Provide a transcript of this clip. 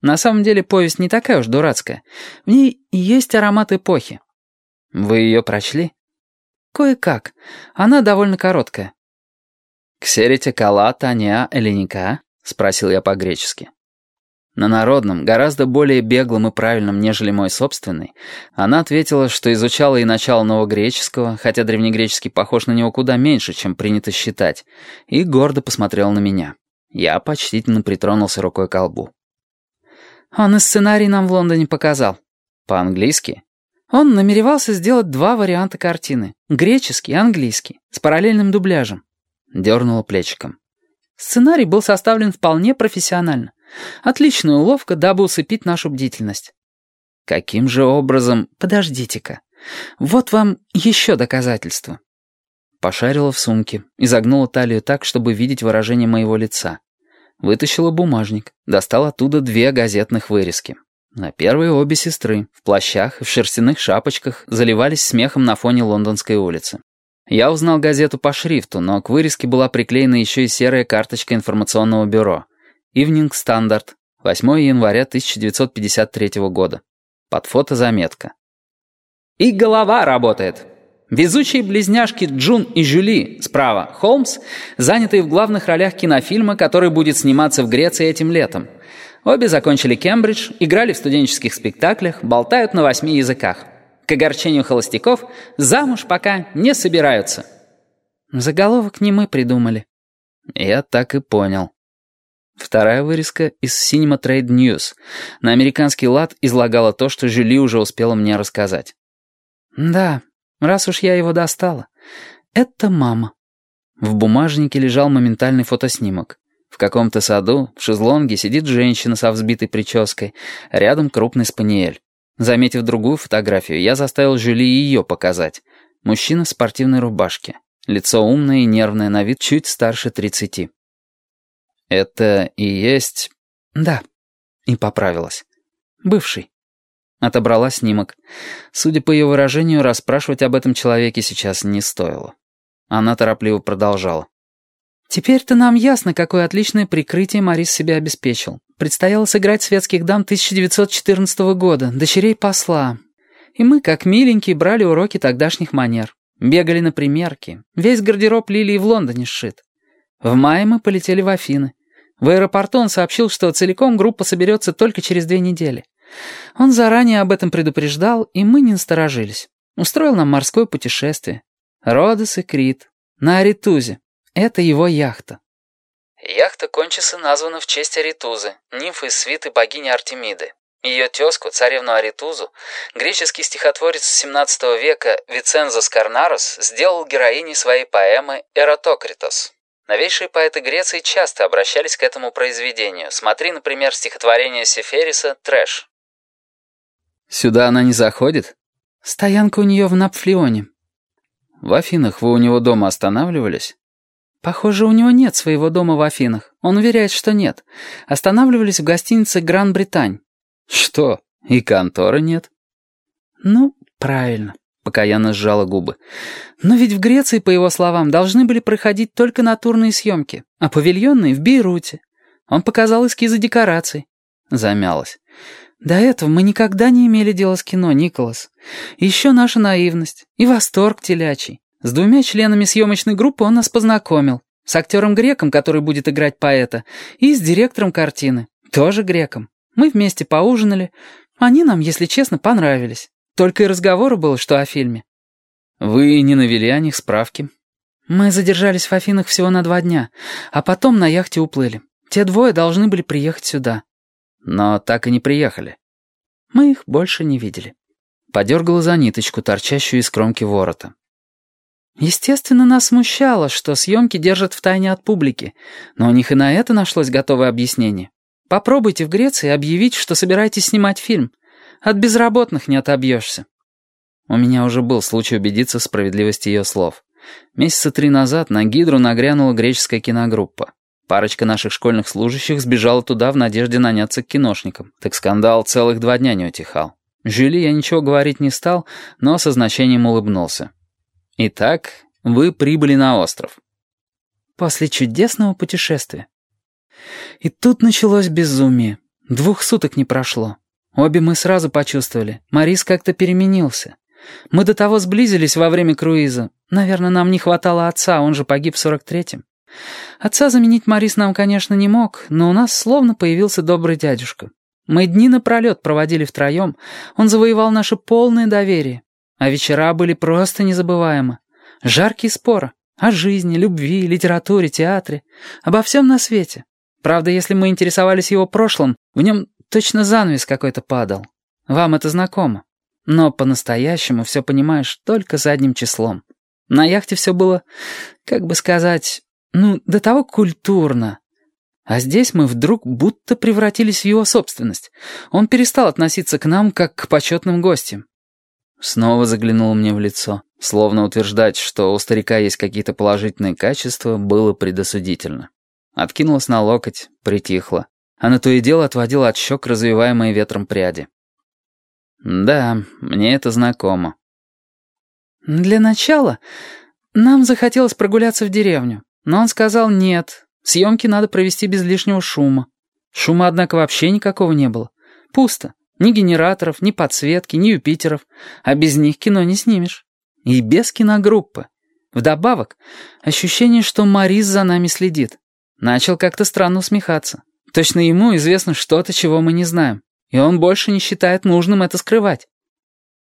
На самом деле повесть не такая уж дурацкая. В ней есть аромат эпохи. Вы ее прочли? Кое-как. Она довольно короткая. «Ксерите кала таня элиника?» — спросил я по-гречески. На народном, гораздо более беглом и правильном, нежели мой собственный, она ответила, что изучала и начало новогреческого, хотя древнегреческий похож на него куда меньше, чем принято считать, и гордо посмотрел на меня. Я почтительно притронулся рукой к колбу. Он и сценарий нам в Лондоне показал. По-английски? Он намеревался сделать два варианта картины. Греческий и английский, с параллельным дубляжем. Дернула плечиком. Сценарий был составлен вполне профессионально. Отличная уловка, дабы усыпить нашу бдительность. Каким же образом... Подождите-ка. Вот вам еще доказательство. Пошарила в сумке, изогнула талию так, чтобы видеть выражение моего лица. Вытащила бумажник, достал оттуда две газетных вырезки. На первой обе сестры, в плащах и в шерстяных шапочках, заливались смехом на фоне лондонской улицы. Я узнал газету по шрифту, но к вырезке была приклеена еще и серая карточка информационного бюро. «Ивнинг Стандарт», 8 января 1953 года. Под фото заметка. «И голова работает», Везучие близняшки Джун и Жюли, справа, Холмс, занятые в главных ролях кинофильма, который будет сниматься в Греции этим летом. Обе закончили Кембридж, играли в студенческих спектаклях, болтают на восьми языках. К огорчению холостяков, замуж пока не собираются. Заголовок не мы придумали. Я так и понял. Вторая вырезка из Cinema Trade News. На американский лад излагала то, что Жюли уже успела мне рассказать. Да, Раз уж я его достала. Это мама. В бумажнике лежал моментальный фотоснимок. В каком-то саду, в шезлонге, сидит женщина со взбитой прической, рядом крупный спаниель. Заметив другую фотографию, я заставил Жюли ее показать. Мужчина в спортивной рубашке. Лицо умное и нервное, на вид чуть старше тридцати. «Это и есть...» «Да». И поправилась. «Бывший». Отобрала снимок. Судя по ее выражению, расспрашивать об этом человеке сейчас не стоило. Она торопливо продолжала. «Теперь-то нам ясно, какое отличное прикрытие Марис себе обеспечил. Предстояло сыграть светских дам 1914 года, дочерей посла. И мы, как миленькие, брали уроки тогдашних манер. Бегали на примерки. Весь гардероб Лилии в Лондоне сшит. В мае мы полетели в Афины. В аэропорту он сообщил, что целиком группа соберется только через две недели. Он заранее об этом предупреждал, и мы не насторожились. Устроил нам морское путешествие. Родос и Крит. На Аритузе. Это его яхта. Яхта Кончиса названа в честь Аритузы, нимфы из свиты богини Артемиды. Ее тезку, царевну Аритузу, греческий стихотворец XVII века Вицензо Скарнарос сделал героиней своей поэмы «Эратокритос». Новейшие поэты Греции часто обращались к этому произведению. Смотри, например, стихотворение Сефериса «Трэш». «Сюда она не заходит?» «Стоянка у нее в Напфлеоне». «В Афинах вы у него дома останавливались?» «Похоже, у него нет своего дома в Афинах. Он уверяет, что нет. Останавливались в гостинице «Гран-Британь». «Что, и конторы нет?» «Ну, правильно», — покаянно сжала губы. «Но ведь в Греции, по его словам, должны были проходить только натурные съемки, а павильонные — в Бейруте. Он показал эскизы декораций». Замялась. До этого мы никогда не имели дела с кино, Николас. еще наша наивность и восторг телячий. С двумя членами съемочной группы он нас познакомил. С актером-греком, который будет играть поэта, и с директором картины, тоже греком. Мы вместе поужинали. Они нам, если честно, понравились. Только и разговора было, что о фильме. Вы не навели о них справки? Мы задержались в Афинах всего на два дня, а потом на яхте уплыли. Те двое должны были приехать сюда. Но так и не приехали. Мы их больше не видели. Подергала за ниточку, торчащую из кромки ворота. Естественно, нас смущало, что съемки держат в тайне от публики, но у них и на это нашлось готовое объяснение. Попробуйте в Греции объявить, что собираетесь снимать фильм. От безработных не отобьешься. У меня уже был случай убедиться в справедливости ее слов. Месяца три назад на Гидру нагрянула греческая киногруппа. Парочка наших школьных служащих сбежала туда в надежде наняться к киношникам. Так скандал целых два дня не утихал. Жюли я ничего говорить не стал, но со значением улыбнулся. «Итак, вы прибыли на остров». «После чудесного путешествия». И тут началось безумие. Двух суток не прошло. Обе мы сразу почувствовали. Марис как-то переменился. Мы до того сблизились во время круиза. Наверное, нам не хватало отца, он же погиб в 43-м. Отца заменить Марис нам, конечно, не мог, но у нас словно появился добрый дядюшка. Мы дни напролет проводили втроем, он завоевал наше полное доверие. А вечера были просто незабываемы. Жаркие споры о жизни, любви, литературе, театре, обо всем на свете. Правда, если мы интересовались его прошлым, в нем точно занавес какой-то падал. Вам это знакомо. Но по-настоящему все понимаешь только задним числом. На яхте все было, как бы сказать, ну, до того культурно. А здесь мы вдруг будто превратились в его собственность. Он перестал относиться к нам, как к почетным гостям. Снова заглянул мне в лицо. Словно утверждать, что у старика есть какие-то положительные качества, было предосудительно. Откинулась на локоть, притихла. А на то и дело отводила от щек развиваемые ветром пряди. «Да, мне это знакомо». «Для начала нам захотелось прогуляться в деревню, но он сказал нет, съемки надо провести без лишнего шума. Шума, однако, вообще никакого не было. Пусто. Ни генераторов, ни подсветки, ни Юпитеров. А без них кино не снимешь. И без киногруппы. Вдобавок, ощущение, что Марис за нами следит. Начал как-то странно усмехаться. Точно ему известно что-то, чего мы не знаем. И он больше не считает нужным это скрывать.